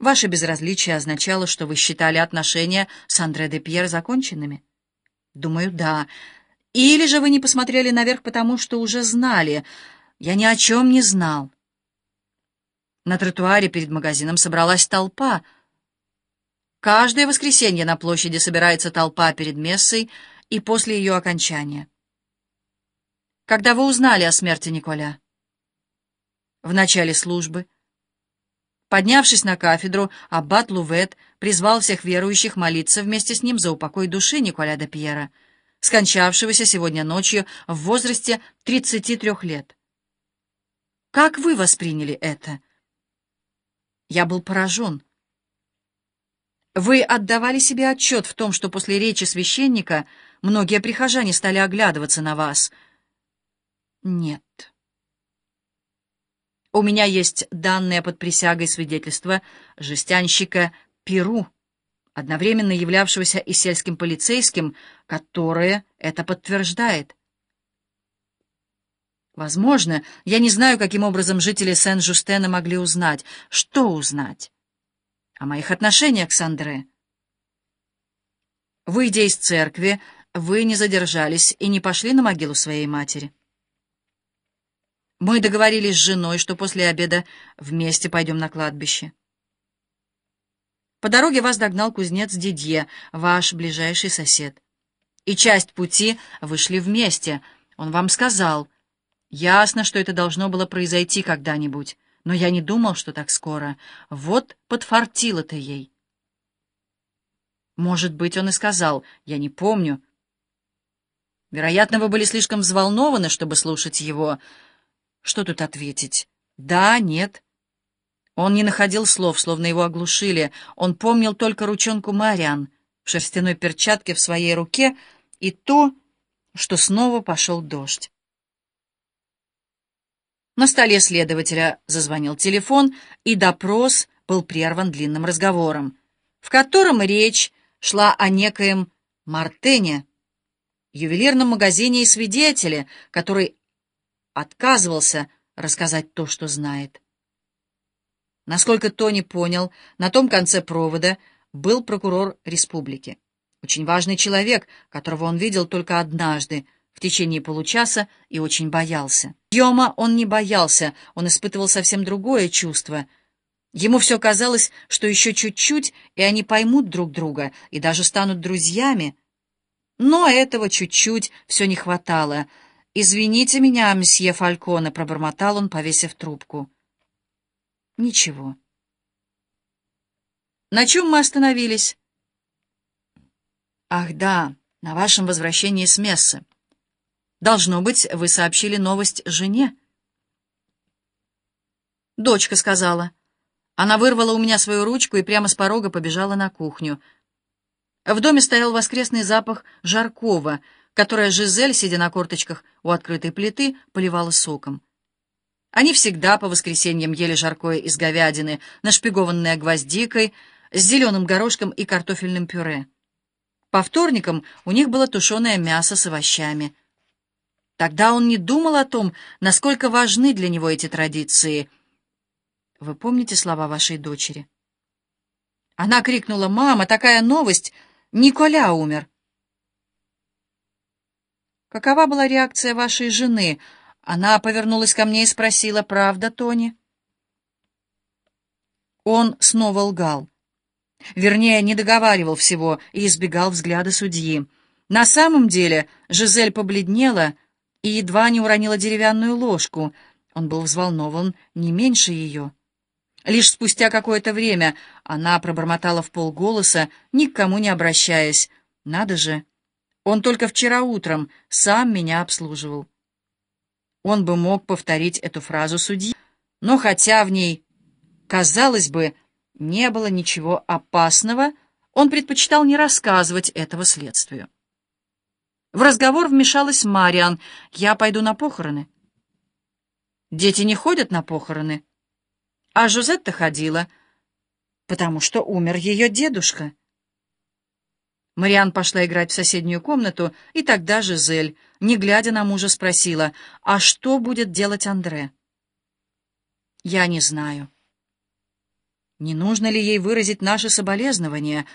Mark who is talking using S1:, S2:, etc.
S1: Ваше безразличие означало, что вы считали отношения с Андре де Пьер законченными? Думаю, да. Или же вы не посмотрели наверх, потому что уже знали. Я ни о чем не знал. На тротуаре перед магазином собралась толпа. Каждое воскресенье на площади собирается толпа перед мессой и после ее окончания. Когда вы узнали о смерти Николя? В начале службы. Поднявшись на кафедру, аббат Лувет призвал всех верующих молиться вместе с ним за упокой души Николя де Пьера, скончавшегося сегодня ночью в возрасте 33 лет. Как вы восприняли это? Я был поражен. Вы отдавали себе отчет в том, что после речи священника многие прихожане стали оглядываться на вас? Нет. У меня есть данные под присягой свидетельства жестянщика Перу, одновременно являвшегося и сельским полицейским, которое это подтверждает. Возможно, я не знаю, каким образом жители Сен-Жустена могли узнать. Что узнать? О моих отношениях с Андре. Выйдя из церкви, вы не задержались и не пошли на могилу своей матери. Мы договорились с женой, что после обеда вместе пойдем на кладбище. По дороге вас догнал кузнец Дидье, ваш ближайший сосед. И часть пути вышли вместе. Он вам сказал, ясно, что это должно было произойти когда-нибудь, но я не думал, что так скоро. Вот подфартило-то ей. Может быть, он и сказал, я не помню. Вероятно, вы были слишком взволнованы, чтобы слушать его, — что тут ответить? Да, нет. Он не находил слов, словно его оглушили. Он помнил только ручонку Мариан в шерстяной перчатке в своей руке и то, что снова пошел дождь. На столе следователя зазвонил телефон, и допрос был прерван длинным разговором, в котором речь шла о некоем Мартене, ювелирном магазине и свидетеле, который отказывался рассказать то, что знает. Насколько Тони понял, на том конце провода был прокурор республики. Очень важный человек, которого он видел только однажды, в течение получаса, и очень боялся. Йома он не боялся, он испытывал совсем другое чувство. Ему все казалось, что еще чуть-чуть, и они поймут друг друга, и даже станут друзьями. Но этого чуть-чуть все не хватало — «Извините меня, мсье Фальконе», — пробормотал он, повесив трубку. «Ничего». «На чем мы остановились?» «Ах, да, на вашем возвращении с мессы. Должно быть, вы сообщили новость жене». «Дочка сказала». Она вырвала у меня свою ручку и прямо с порога побежала на кухню. В доме стоял воскресный запах жаркого — которое Жизель, сидя на корточках у открытой плиты, поливала соком. Они всегда по воскресеньям ели жаркое из говядины, нашпигованное гвоздикой, с зеленым горошком и картофельным пюре. По вторникам у них было тушеное мясо с овощами. Тогда он не думал о том, насколько важны для него эти традиции. Вы помните слова вашей дочери? Она крикнула, «Мама, такая новость! Николя умер!» Какова была реакция вашей жены? Она повернулась ко мне и спросила, правда, Тони? Он снова лгал. Вернее, не договаривал всего и избегал взгляда судьи. На самом деле Жизель побледнела и едва не уронила деревянную ложку. Он был взволнован не меньше ее. Лишь спустя какое-то время она пробормотала в полголоса, ни к кому не обращаясь. «Надо же!» Он только вчера утром сам меня обслуживал. Он бы мог повторить эту фразу судьи, но хотя в ней, казалось бы, не было ничего опасного, он предпочитал не рассказывать этого следствию. В разговор вмешалась Мариан. «Я пойду на похороны». «Дети не ходят на похороны». А Жузетта ходила, потому что умер ее дедушка. Мариан пошла играть в соседнюю комнату, и тогда Жизель, не глядя на мужа, спросила, «А что будет делать Андре?» «Я не знаю». Не нужно ли ей выразить наше соболезнование?